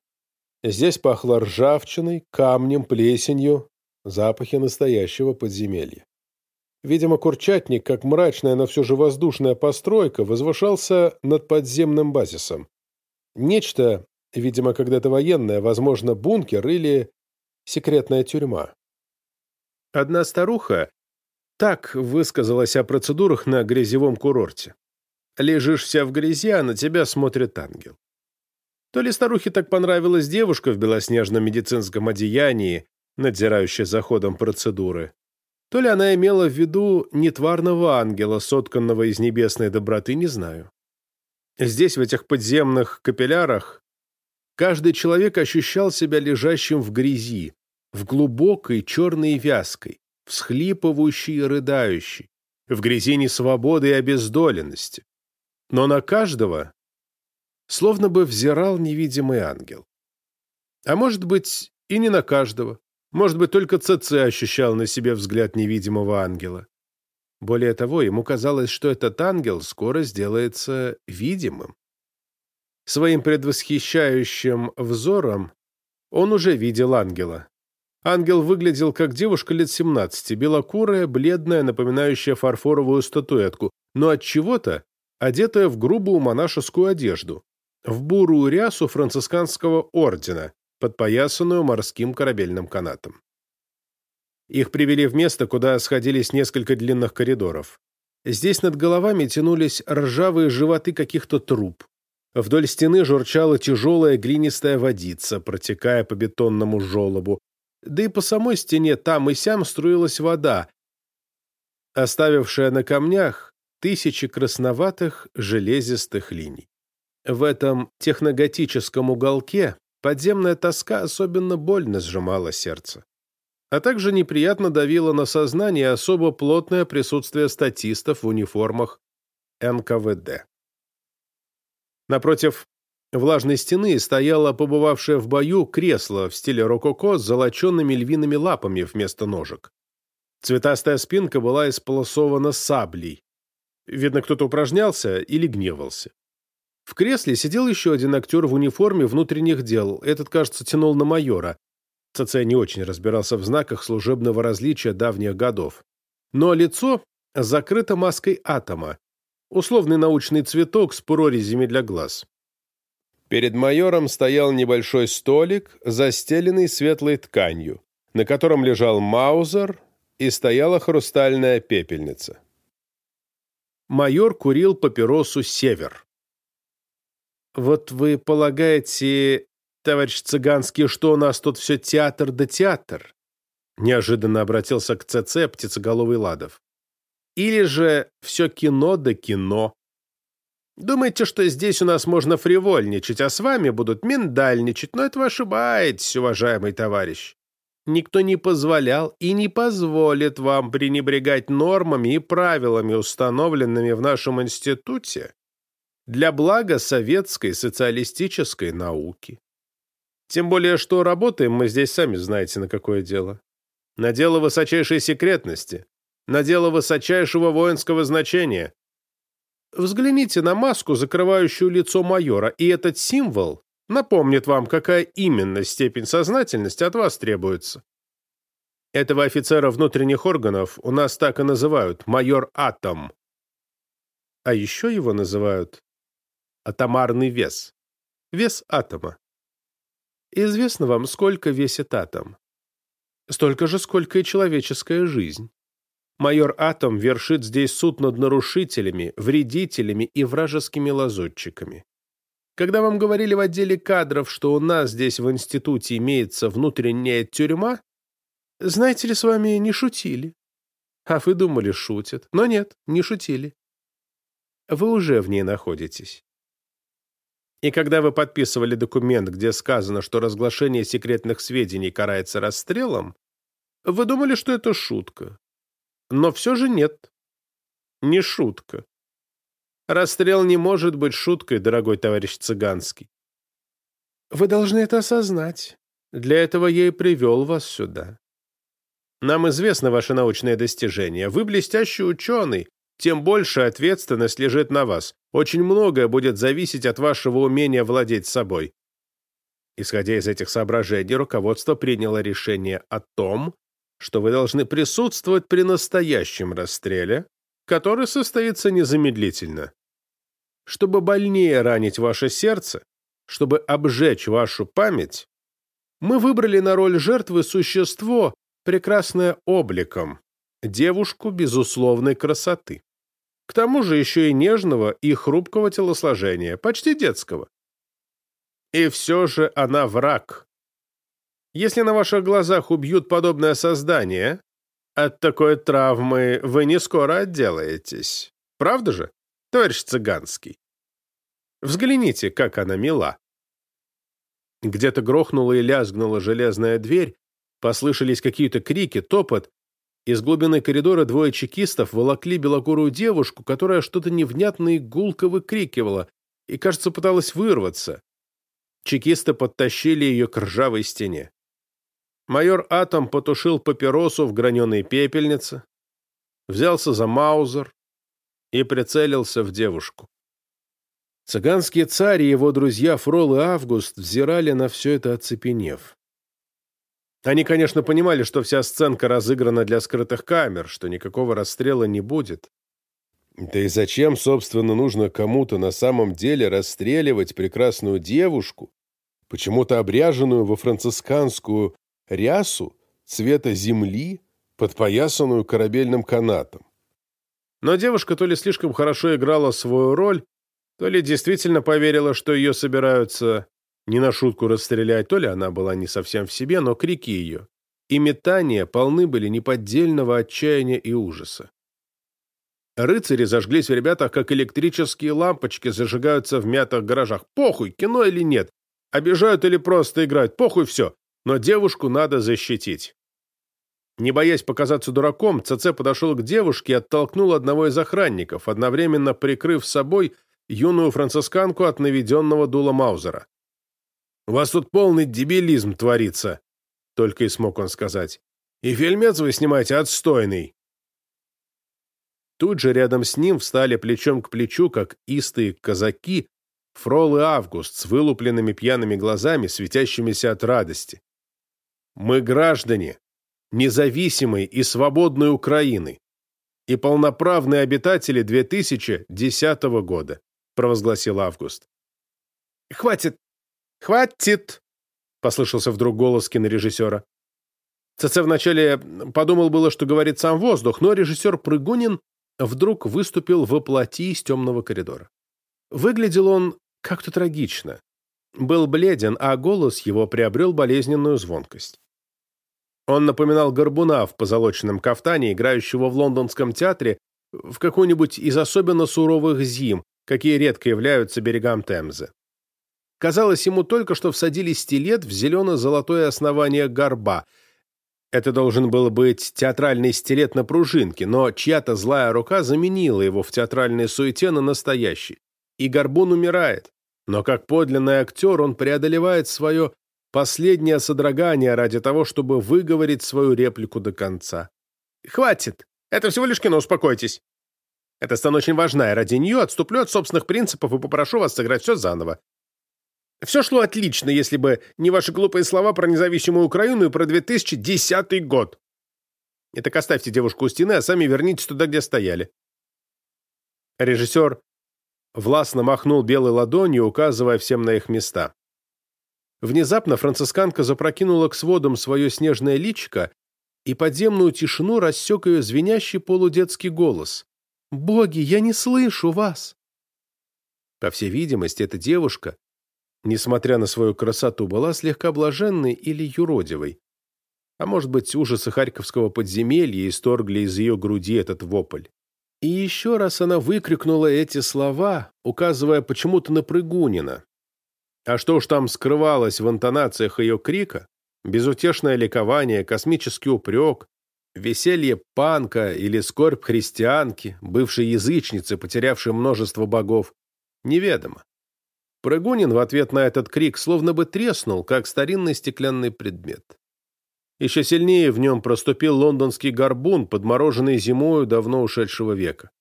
Здесь пахло ржавчиной, камнем, плесенью, запахи настоящего подземелья. Видимо, Курчатник, как мрачная, но все же воздушная постройка, возвышался над подземным базисом. Нечто, видимо, когда-то военное, возможно, бункер или секретная тюрьма. Одна старуха так высказалась о процедурах на грязевом курорте. Лежишь вся в грязи, а на тебя смотрит ангел. То ли старухе так понравилась девушка в белоснежном медицинском одеянии, надзирающая за ходом процедуры, то ли она имела в виду нетварного ангела, сотканного из небесной доброты, не знаю. Здесь, в этих подземных капиллярах, каждый человек ощущал себя лежащим в грязи, в глубокой черной вязкой, всхлипывающий и рыдающий, в грязи несвободы и обездоленности. Но на каждого словно бы взирал невидимый ангел. А может быть, и не на каждого. Может быть, только ЦЦ ощущал на себе взгляд невидимого ангела. Более того, ему казалось, что этот ангел скоро сделается видимым. Своим предвосхищающим взором он уже видел ангела. Ангел выглядел как девушка лет 17, белокурая, бледная, напоминающая фарфоровую статуэтку, но от чего-то одетая в грубую монашескую одежду, в бурую рясу францисканского ордена, подпоясанную морским корабельным канатом. Их привели в место, куда сходились несколько длинных коридоров. Здесь над головами тянулись ржавые животы каких-то труб. Вдоль стены журчала тяжелая глинистая водица, протекая по бетонному желобу. Да и по самой стене там и сям струилась вода, оставившая на камнях тысячи красноватых железистых линий. В этом техноготическом уголке Подземная тоска особенно больно сжимала сердце. А также неприятно давило на сознание особо плотное присутствие статистов в униформах НКВД. Напротив влажной стены стояло побывавшее в бою кресло в стиле рококо с золоченными львиными лапами вместо ножек. Цветастая спинка была исполосована саблей. Видно, кто-то упражнялся или гневался. В кресле сидел еще один актер в униформе внутренних дел. Этот, кажется, тянул на майора. ЦЦ не очень разбирался в знаках служебного различия давних годов. Но лицо закрыто маской атома. Условный научный цветок с прорезями для глаз. Перед майором стоял небольшой столик, застеленный светлой тканью, на котором лежал маузер и стояла хрустальная пепельница. Майор курил папиросу «Север». «Вот вы полагаете, товарищ Цыганский, что у нас тут все театр да театр?» Неожиданно обратился к ЦЦ птицеголовый Ладов. «Или же все кино да кино?» Думаете, что здесь у нас можно фривольничать, а с вами будут миндальничать, но это вы ошибаетесь, уважаемый товарищ. Никто не позволял и не позволит вам пренебрегать нормами и правилами, установленными в нашем институте, для блага советской социалистической науки. Тем более, что работаем мы здесь сами знаете на какое дело. На дело высочайшей секретности, на дело высочайшего воинского значения. Взгляните на маску, закрывающую лицо майора, и этот символ напомнит вам, какая именно степень сознательности от вас требуется. Этого офицера внутренних органов у нас так и называют – майор Атом. А еще его называют атомарный вес. Вес атома. Известно вам, сколько весит атом? Столько же, сколько и человеческая жизнь. Майор Атом вершит здесь суд над нарушителями, вредителями и вражескими лазутчиками. Когда вам говорили в отделе кадров, что у нас здесь в институте имеется внутренняя тюрьма, знаете ли, с вами не шутили. А вы думали, шутят. Но нет, не шутили. Вы уже в ней находитесь. И когда вы подписывали документ, где сказано, что разглашение секретных сведений карается расстрелом, вы думали, что это шутка. Но все же нет. Не шутка. Расстрел не может быть шуткой, дорогой товарищ Цыганский. Вы должны это осознать. Для этого я и привел вас сюда. Нам известны ваши научные достижения. Вы блестящий ученый, тем больше ответственность лежит на вас. Очень многое будет зависеть от вашего умения владеть собой. Исходя из этих соображений, руководство приняло решение о том, что вы должны присутствовать при настоящем расстреле, который состоится незамедлительно. Чтобы больнее ранить ваше сердце, чтобы обжечь вашу память, мы выбрали на роль жертвы существо, прекрасное обликом, девушку безусловной красоты. К тому же еще и нежного и хрупкого телосложения, почти детского. И все же она враг. Если на ваших глазах убьют подобное создание, от такой травмы вы не скоро отделаетесь. Правда же, товарищ Цыганский? Взгляните, как она мила. Где-то грохнула и лязгнула железная дверь, послышались какие-то крики, топот. Из глубины коридора двое чекистов волокли белокурую девушку, которая что-то невнятно и гулко выкрикивала и, кажется, пыталась вырваться. Чекисты подтащили ее к ржавой стене. Майор Атом потушил папиросу в граненой пепельнице, взялся за маузер и прицелился в девушку. Цыганский царь и его друзья Фрол и Август взирали на все это оцепенев. Они, конечно, понимали, что вся сценка разыграна для скрытых камер, что никакого расстрела не будет. Да и зачем, собственно, нужно кому-то на самом деле расстреливать прекрасную девушку, почему-то обряженную во францисканскую рясу цвета земли, подпоясанную корабельным канатом. Но девушка то ли слишком хорошо играла свою роль, то ли действительно поверила, что ее собираются не на шутку расстрелять, то ли она была не совсем в себе, но крики ее и метания полны были неподдельного отчаяния и ужаса. Рыцари зажглись в ребятах, как электрические лампочки зажигаются в мятых гаражах. Похуй, кино или нет. Обижают или просто играют. Похуй все но девушку надо защитить. Не боясь показаться дураком, ЦЦ подошел к девушке и оттолкнул одного из охранников, одновременно прикрыв собой юную францисканку от наведенного дула Маузера. «У вас тут полный дебилизм творится», — только и смог он сказать. «И фильмец вы снимаете отстойный». Тут же рядом с ним встали плечом к плечу, как истые казаки, Фрол и Август с вылупленными пьяными глазами, светящимися от радости. Мы граждане независимой и свободной Украины и полноправные обитатели 2010 года, провозгласил Август. «Хватит! Хватит!» — послышался вдруг голос кинорежиссера. ЦЦ вначале подумал было, что говорит сам воздух, но режиссер Прыгунин вдруг выступил во плоти из темного коридора. Выглядел он как-то трагично. Был бледен, а голос его приобрел болезненную звонкость. Он напоминал горбуна в позолоченном кафтане, играющего в лондонском театре в какой-нибудь из особенно суровых зим, какие редко являются берегам Темзы. Казалось, ему только что всадили стилет в зелено-золотое основание горба. Это должен был быть театральный стилет на пружинке, но чья-то злая рука заменила его в театральной суете на настоящий. И горбун умирает. Но как подлинный актер он преодолевает свое Последнее содрогание ради того, чтобы выговорить свою реплику до конца. «Хватит! Это всего лишь кино, успокойтесь!» Эта сцена очень важна, и ради нее отступлю от собственных принципов и попрошу вас сыграть все заново. Все шло отлично, если бы не ваши глупые слова про независимую Украину и про 2010 год. Итак, оставьте девушку у стены, а сами вернитесь туда, где стояли. Режиссер властно махнул белой ладонью, указывая всем на их места. Внезапно францисканка запрокинула к сводам свое снежное личико, и подземную тишину рассек ее звенящий полудетский голос. «Боги, я не слышу вас!» По всей видимости, эта девушка несмотря на свою красоту, была слегка блаженной или юродивой. А может быть, ужасы Харьковского подземелья исторгли из ее груди этот вопль. И еще раз она выкрикнула эти слова, указывая почему-то на Прыгунина. А что уж там скрывалось в интонациях ее крика? Безутешное ликование, космический упрек, веселье панка или скорбь христианки, бывшей язычницы, потерявшей множество богов, неведомо. Прыгунин в ответ на этот крик словно бы треснул, как старинный стеклянный предмет. Еще сильнее в нем проступил лондонский горбун, подмороженный зимою давно ушедшего века.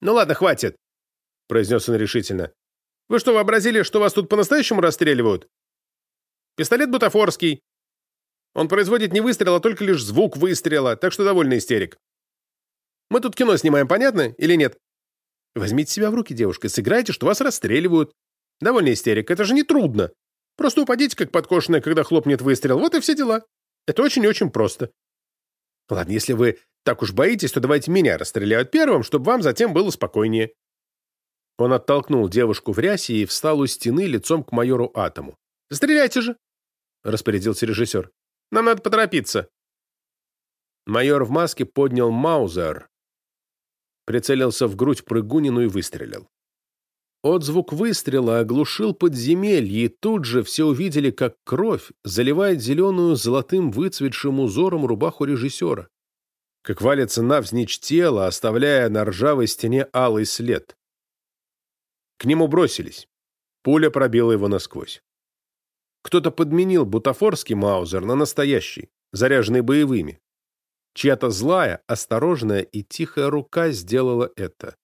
«Ну ладно, хватит!» — произнес он решительно. «Вы что, вообразили, что вас тут по-настоящему расстреливают? Пистолет бутафорский. Он производит не выстрел, а только лишь звук выстрела, так что довольно истерик. Мы тут кино снимаем, понятно или нет? Возьмите себя в руки, девушка, сыграйте, что вас расстреливают. Довольно истерик, это же не трудно. Просто упадите, как подкошенная, когда хлопнет выстрел. Вот и все дела. Это очень и очень просто. Ладно, если вы так уж боитесь, то давайте меня расстреляют первым, чтобы вам затем было спокойнее. Он оттолкнул девушку в рясе и встал у стены лицом к майору Атому. «Стреляйте же!» — распорядился режиссер. «Нам надо поторопиться». Майор в маске поднял Маузер, прицелился в грудь прыгунину и выстрелил. Отзвук выстрела оглушил подземелье, и тут же все увидели, как кровь заливает зеленую золотым выцветшим узором рубаху режиссера, как валится навзничь тело, оставляя на ржавой стене алый след. К нему бросились. Пуля пробила его насквозь. Кто-то подменил бутафорский маузер на настоящий, заряженный боевыми. Чья-то злая, осторожная и тихая рука сделала это.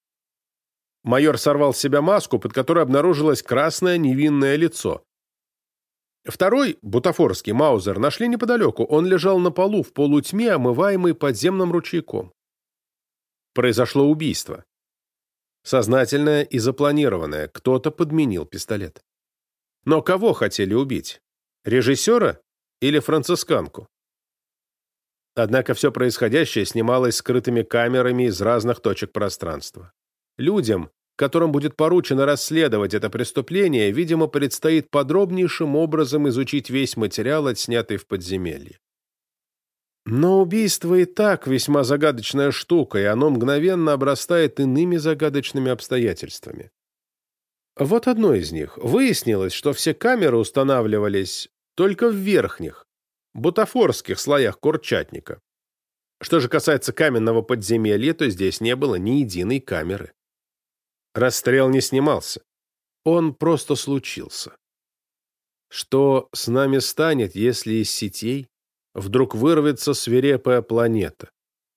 Майор сорвал с себя маску, под которой обнаружилось красное невинное лицо. Второй, бутафорский маузер, нашли неподалеку. Он лежал на полу в полутьме, омываемый подземным ручейком. Произошло убийство. Сознательное и запланированное. Кто-то подменил пистолет. Но кого хотели убить? Режиссера или францисканку? Однако все происходящее снималось скрытыми камерами из разных точек пространства. Людям, которым будет поручено расследовать это преступление, видимо, предстоит подробнейшим образом изучить весь материал, отснятый в подземелье. Но убийство и так весьма загадочная штука, и оно мгновенно обрастает иными загадочными обстоятельствами. Вот одно из них. Выяснилось, что все камеры устанавливались только в верхних, бутафорских слоях курчатника. Что же касается каменного подземелья, то здесь не было ни единой камеры. Расстрел не снимался. Он просто случился. Что с нами станет, если из сетей вдруг вырвется свирепая планета?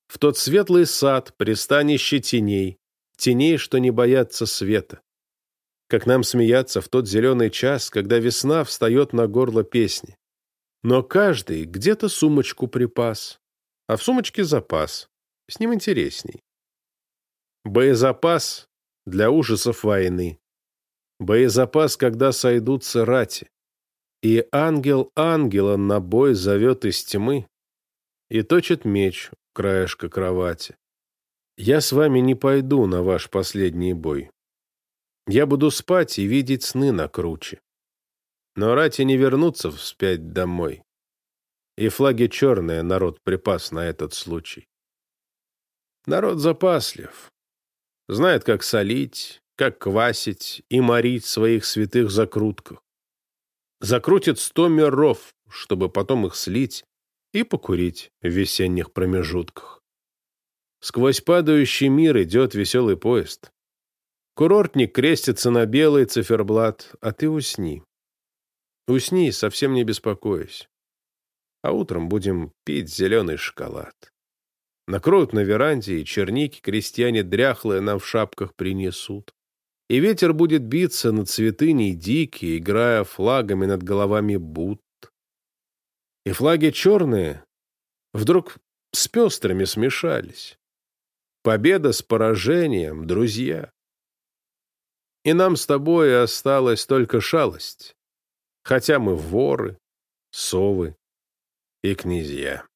В тот светлый сад, пристанище теней, теней, что не боятся света. Как нам смеяться в тот зеленый час, когда весна встает на горло песни. Но каждый где-то сумочку припас, а в сумочке запас. С ним интересней. Боезапас для ужасов войны. Боезапас, когда сойдутся рати. И ангел ангела на бой зовет из тьмы и точит меч в краешка кровати. Я с вами не пойду на ваш последний бой. Я буду спать и видеть сны на круче. Но рати не вернутся вспять домой. И флаги черные народ припас на этот случай. Народ запаслив, Знает, как солить, как квасить и морить своих святых закрутках. Закрутит сто миров, чтобы потом их слить и покурить в весенних промежутках. Сквозь падающий мир идет веселый поезд. Курортник крестится на белый циферблат, а ты усни. Усни, совсем не беспокоясь. А утром будем пить зеленый шоколад. Накроют на веранде, и черники крестьяне дряхлые нам в шапках принесут. И ветер будет биться на цветыни дикие, играя флагами над головами бут. И флаги черные вдруг с пестрыми смешались. Победа с поражением, друзья. И нам с тобой осталась только шалость, хотя мы воры, совы и князья.